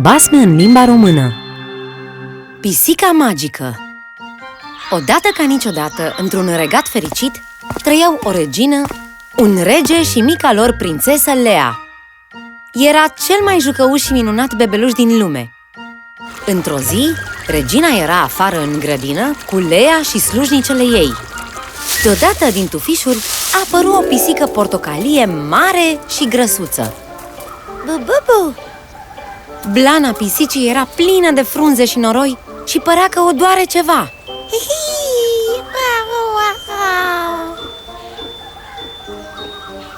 Basme în limba română Pisica magică Odată ca niciodată, într-un regat fericit, trăiau o regină, un rege și mica lor prințesă Lea. Era cel mai jucăuș și minunat bebeluș din lume. Într-o zi, regina era afară în grădină cu Lea și slujnicele ei. Deodată, din tufișuri, apăru o pisică portocalie mare și grăsuță. Bu-bu-bu! Blana pisicii era plină de frunze și noroi și părea că o doare ceva.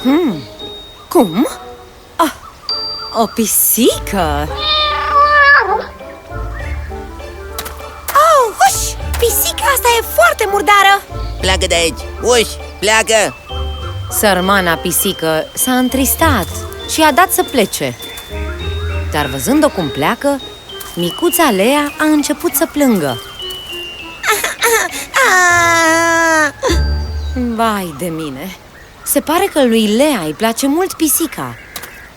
Hmm, cum? Ah, o pisică! Oh, huș! Pisica asta e foarte murdară! Pleacă de aici! Uși, pleacă! Sărmana pisică s-a întristat și a dat să plece. Dar văzând-o cum pleacă, micuța Lea a început să plângă. Ah! Vai de mine! Se pare că lui Lea îi place mult pisica.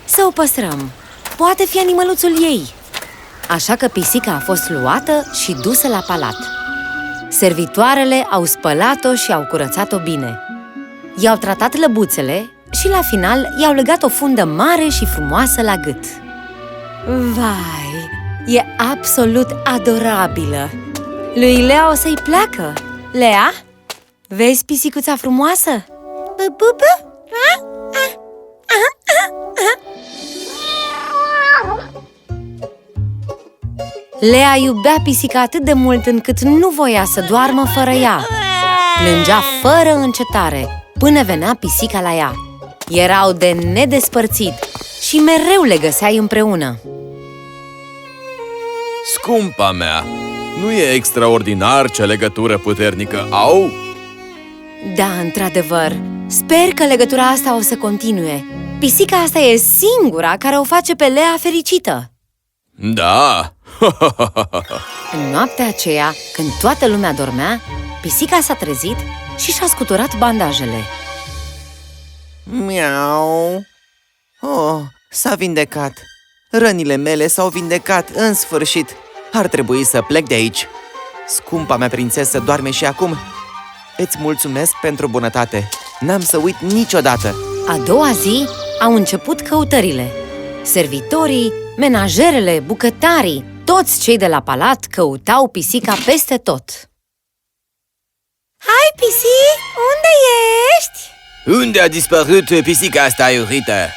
Să o păstrăm. Poate fi animăluțul ei. Așa că pisica a fost luată și dusă la palat. Servitoarele au spălat-o și au curățat-o bine. I-au tratat lăbuțele și la final i-au legat o fundă mare și frumoasă la gât. Vai, e absolut adorabilă! Lui Lea o să-i placă! Lea, vezi pisicuța frumoasă? Bu-bu-bu! Ah, ah, ah, ah, ah. Lea iubea pisica atât de mult încât nu voia să doarmă fără ea. Plângea fără încetare până venea pisica la ea. Erau de nedespărțit și mereu le găseai împreună. Scumpa mea, nu e extraordinar ce legătură puternică au? Da, într-adevăr, sper că legătura asta o să continue. Pisica asta e singura care o face pe Lea fericită. Da! În noaptea aceea, când toată lumea dormea, pisica s-a trezit și și-a scuturat bandajele. Miau! Oh, s-a vindecat! Rănile mele s-au vindecat, în sfârșit! Ar trebui să plec de aici! Scumpa mea prințesă doarme și acum! Îți mulțumesc pentru bunătate! N-am să uit niciodată! A doua zi au început căutările. Servitorii, menajerele, bucătarii, toți cei de la palat căutau pisica peste tot. Hai, pisic! Unde ești? Unde a dispărut pisica asta iurită?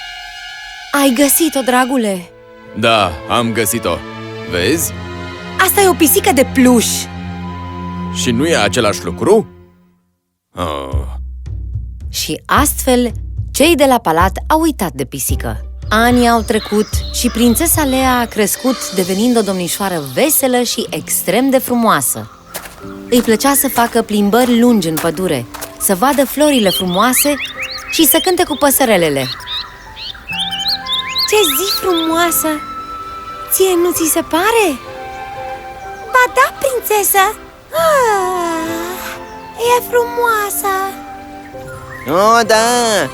Ai găsit-o, dragule! Da, am găsit-o. Vezi? Asta e o pisică de pluș! Și nu e același lucru? Oh. Și astfel, cei de la palat au uitat de pisică. Anii au trecut și prințesa Lea a crescut devenind o domnișoară veselă și extrem de frumoasă. Îi plăcea să facă plimbări lungi în pădure, să vadă florile frumoase și să cânte cu păsărelele. Ce zi frumoasă! Ție nu ți se pare? Ba da, prințesă! Ah, e frumoasă! Oh, da!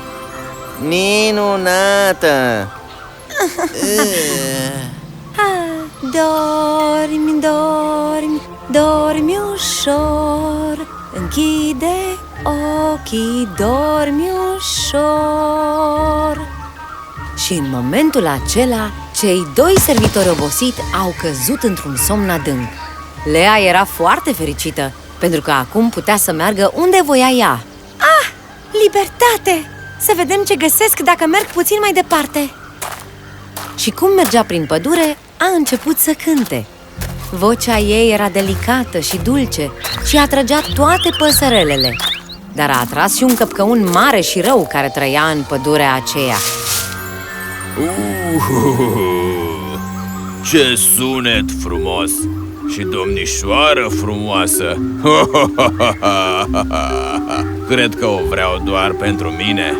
Minunată! Ah, dormi, dormi, dormi ușor Închide ochii, dormi ușor Și în momentul acela, cei doi servitori obosiți au căzut într-un somn adânc. Lea era foarte fericită, pentru că acum putea să meargă unde voia ea. Ah, libertate! Să vedem ce găsesc dacă merg puțin mai departe. Și cum mergea prin pădure, a început să cânte. Vocea ei era delicată și dulce și atrăgea toate păsărelele Dar a atras și un căpcăun mare și rău care trăia în pădurea aceea Uh, ce sunet frumos! Și domnișoară frumoasă! Cred că o vreau doar pentru mine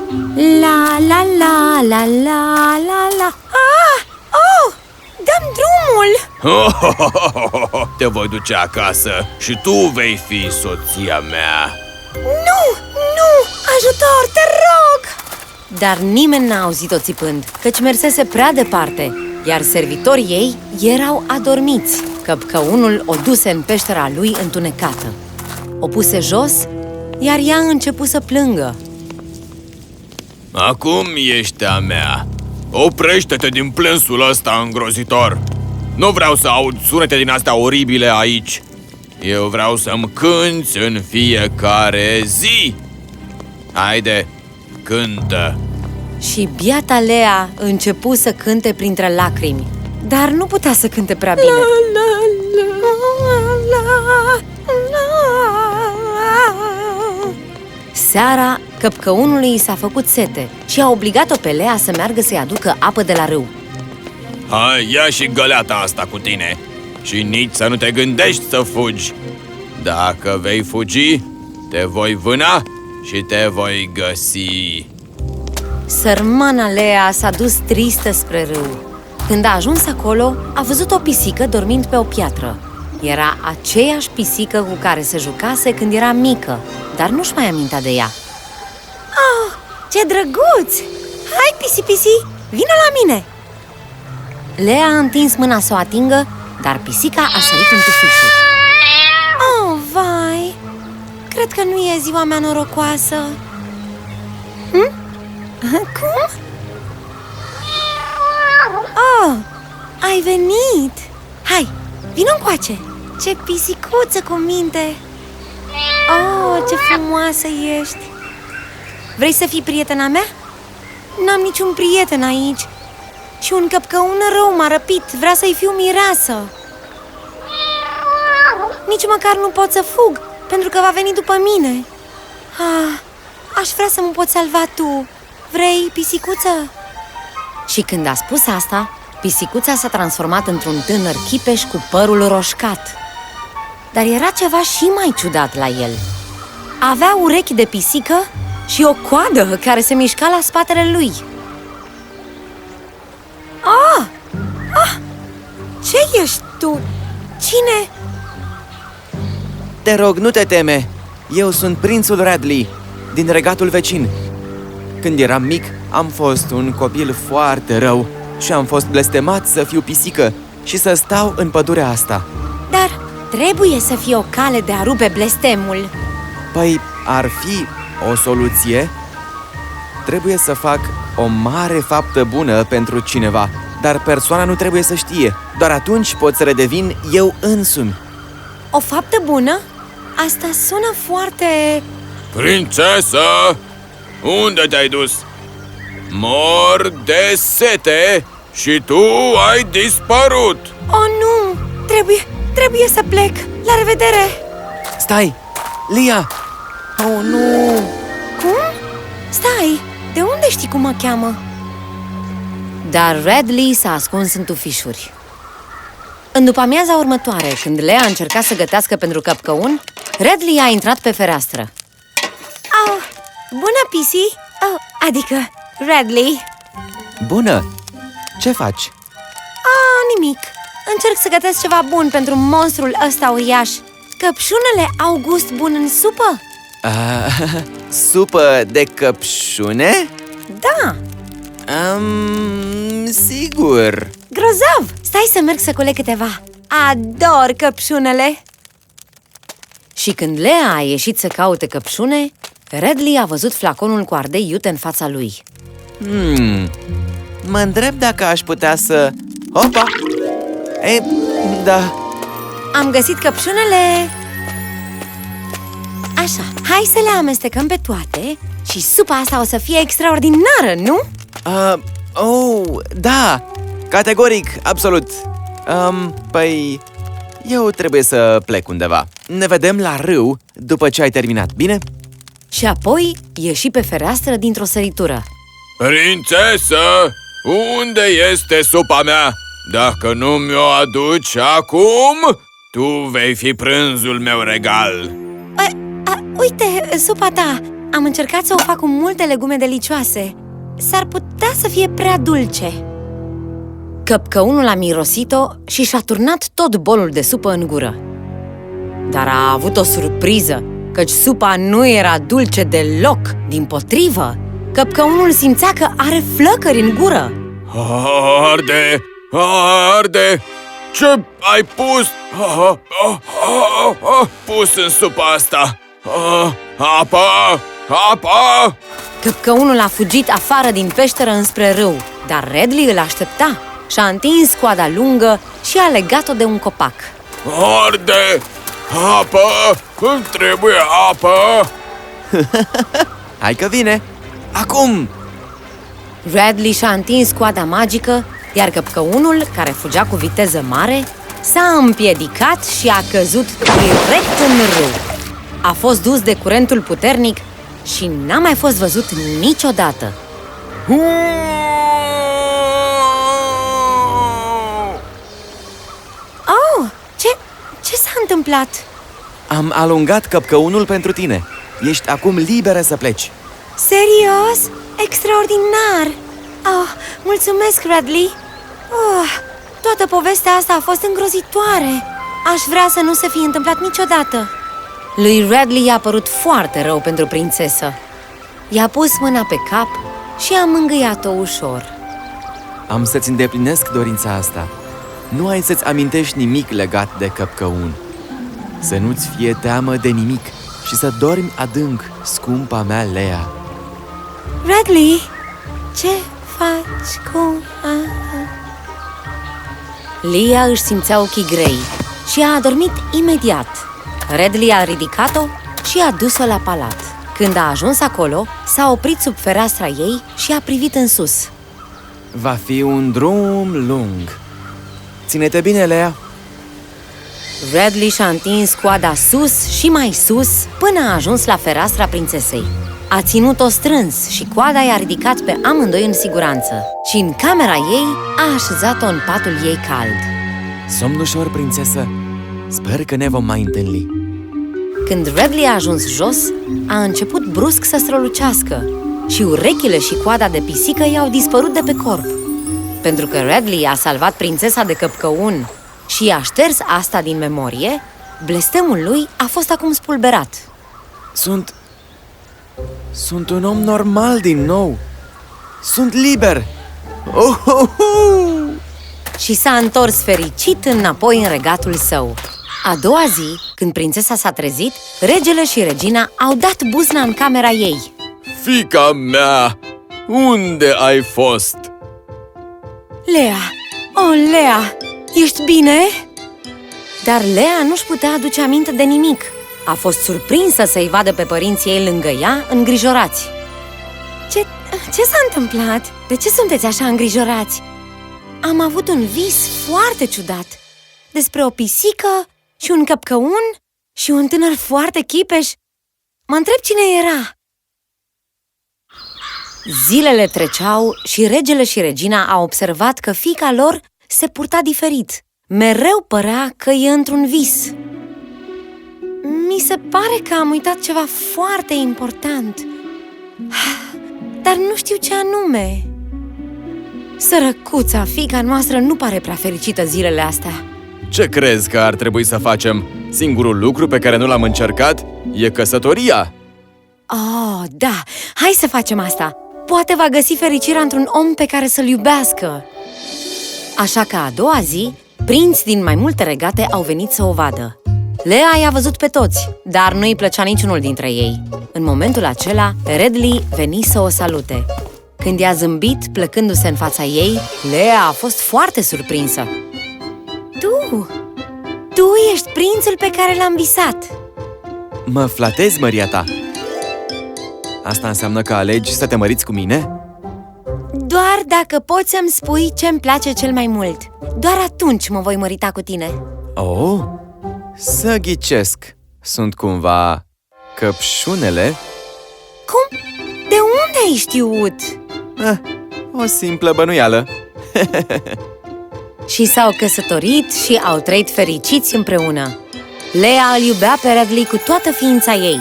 La la la la la la la Ah! Oh! Dăm drumul! Te voi duce acasă și tu vei fi soția mea Nu! Nu! Ajutor, te rog! Dar nimeni n-a auzit-o țipând, căci mersese prea departe iar servitorii ei erau adormiți. Căpcăunul o duse în peștera lui întunecată. O puse jos, iar ea a început să plângă. Acum ești a mea. Oprește-te din plânsul ăsta îngrozitor. Nu vreau să aud sunete din astea oribile aici. Eu vreau să-mi cânți în fiecare zi. Haide, cântă. Și biata Lea începu să cânte printre lacrimi, dar nu putea să cânte prea bine. Seara, căpcăunului i s-a făcut sete și a obligat-o pe Lea să meargă să-i aducă apă de la râu. Hai, ia și găleata asta cu tine și nici să nu te gândești să fugi. Dacă vei fugi, te voi vâna și te voi găsi. Sărmana Lea s-a dus tristă spre râu. Când a ajuns acolo, a văzut o pisică dormind pe o piatră. Era aceeași pisică cu care se jucase când era mică, dar nu-și mai amintea de ea. Oh, ce drăguț! Hai, pisi-pisi, vină la mine! Lea a întins mâna să o atingă, dar pisica a sărit în tufișul. Cred că nu e ziua mea norocoasă. Hm? Cum? Oh, ai venit! Hai, vină încoace! Ce pisicuță cu minte! Oh, ce frumoasă ești! Vrei să fii prietena mea? N-am niciun prieten aici Și un căpcăun rău m-a răpit Vrea să-i fiu mireasă Nici măcar nu pot să fug Pentru că va veni după mine ah, Aș vrea să mă poți salva tu Vrei, pisicuță? Și când a spus asta, pisicuța s-a transformat într-un tânăr chipeș cu părul roșcat. Dar era ceva și mai ciudat la el. Avea urechi de pisică și o coadă care se mișca la spatele lui. Ah! Ah! Ce ești tu? Cine? Te rog, nu te teme! Eu sunt prințul Radley, din regatul vecin. Când eram mic, am fost un copil foarte rău și am fost blestemat să fiu pisică și să stau în pădurea asta. Dar trebuie să fie o cale de a rupe blestemul Păi, ar fi o soluție? Trebuie să fac o mare faptă bună pentru cineva, dar persoana nu trebuie să știe. Doar atunci pot să redevin eu însumi. O faptă bună? Asta sună foarte... Prințesă, unde te-ai dus? Mor de sete și tu ai dispărut! Oh, nu! Trebuie, trebuie să plec! La revedere! Stai! Lia! Oh, nu! Cum? Stai! De unde știi cum mă cheamă? Dar Radley s-a ascuns în tufișuri. În după amiaza următoare, când Lea a încercat să gătească pentru căpcăun, Radley a intrat pe fereastră. Oh, bună, Pisi! Oh, adică, Radley! Bună! Ce faci? Ah, nimic! Încerc să gătesc ceva bun pentru monstrul ăsta uriaș Căpșunele au gust bun în supă? Uh, supă de căpșune? Da! Um, sigur! Grozav! Stai să merg să coleg câteva Ador căpșunele! Și când Lea a ieșit să caute căpșune, Radley a văzut flaconul cu ardei iute în fața lui. Hmm, mă întreb dacă aș putea să... Opa! Ei, da, Am găsit căpșunele! Așa, hai să le amestecăm pe toate și supa asta o să fie extraordinară, nu? uh, oh, da, categoric, absolut um, Păi, eu trebuie să plec undeva Ne vedem la râu după ce ai terminat, bine? Și apoi ieși pe fereastră dintr-o săritură. Prințesă, unde este supa mea? Dacă nu mi-o aduci acum, tu vei fi prânzul meu regal. A, a, uite, supa ta! Am încercat să o fac cu multe legume delicioase S-ar putea să fie prea dulce Căpcăunul a mirosit-o și și-a turnat tot bolul de supă în gură. Dar a avut o surpriză, căci supa nu era dulce deloc, din potrivă. Căpcăunul simțea că are flăcări în gură. Arde, Arde! Ce ai pus? Ah, ah, ah, ah, pus în supa asta? Ah, apa! Apa! Căpcăunul a fugit afară din peșteră înspre râu, dar Redley îl aștepta. Și-a întins coada lungă și a legat-o de un copac. Arde! Apă! Îmi trebuie apă! Hai că vine! Acum! Redley și-a întins coada magică, iar căpcăunul, care fugea cu viteză mare, s-a împiedicat și a căzut direct în râu. A fost dus de curentul puternic și n-a mai fost văzut niciodată. Oh, s-a întâmplat? Am alungat căpcăunul pentru tine. Ești acum liberă să pleci. Serios? Extraordinar! Oh, mulțumesc, Radley! Oh, toată povestea asta a fost îngrozitoare! Aș vrea să nu se fi întâmplat niciodată! Lui Radley i-a părut foarte rău pentru prințesă. I-a pus mâna pe cap și a mângâiat-o ușor. Am să-ți îndeplinesc dorința asta. Nu ai să-ți amintești nimic legat de căpcăun. Să nu-ți fie teamă de nimic și să dormi adânc, scumpa mea Lea. Radley, ce faci cu... A... Lia își simțea ochii grei și a adormit imediat. Redley a ridicat-o și a dus-o la palat. Când a ajuns acolo, s-a oprit sub fereastra ei și a privit în sus. Va fi un drum lung. Ține-te bine, Lea! Redley și-a întins coada sus și mai sus până a ajuns la fereastra prințesei. A ținut-o strâns și coada i-a ridicat pe amândoi în siguranță și în camera ei a așezat-o în patul ei cald. Somn ușor, prințesă! Sper că ne vom mai întâlni. Când Redley a ajuns jos, a început brusc să strălucească și urechile și coada de pisică i-au dispărut de pe corp. Pentru că Redley a salvat prințesa de căpcăun și i-a șters asta din memorie, blestemul lui a fost acum spulberat. Sunt... Sunt un om normal din nou! Sunt liber! Oh, oh, oh! și s-a întors fericit înapoi în regatul său. A doua zi, când prințesa s-a trezit, regele și regina au dat buzna în camera ei. Fica mea, unde ai fost? Lea! Oh, Lea! Ești bine? Dar Lea nu-și putea aduce aminte de nimic. A fost surprinsă să-i vadă pe părinții ei lângă ea, îngrijorați. Ce, ce s-a întâmplat? De ce sunteți așa îngrijorați? Am avut un vis foarte ciudat Despre o pisică și un căpcăun și un tânăr foarte chipeș Mă întreb cine era Zilele treceau și regele și regina au observat că fica lor se purta diferit. Mereu părea că e într-un vis. Mi se pare că am uitat ceva foarte important Dar nu știu ce anume Sărăcuța, fica noastră nu pare prea fericită zilele astea Ce crezi că ar trebui să facem? Singurul lucru pe care nu l-am încercat e căsătoria Oh, da, hai să facem asta Poate va găsi fericirea într-un om pe care să-l iubească Așa că a doua zi, prinți din mai multe regate au venit să o vadă. Lea i-a văzut pe toți, dar nu îi plăcea niciunul dintre ei. În momentul acela, Redley veni să o salute. Când i-a zâmbit, plecându-se în fața ei, Lea a fost foarte surprinsă. Tu, tu ești prințul pe care l-am visat Mă flatezi, măria ta! Asta înseamnă că alegi să te măriți cu mine? Doar dacă poți să-mi spui ce-mi place cel mai mult Doar atunci mă voi mărita cu tine Oh, să ghicesc. Sunt cumva căpșunele? Cum? De unde ai știut? Eh, o simplă bănuială. Și s-au căsătorit și au trăit fericiți împreună. Lea îl iubea pe Redley cu toată ființa ei.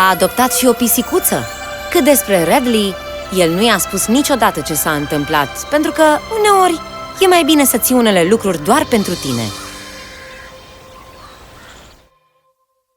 A adoptat și o pisicuță. Cât despre Redley, el nu i-a spus niciodată ce s-a întâmplat, pentru că, uneori, e mai bine să ții unele lucruri doar pentru tine.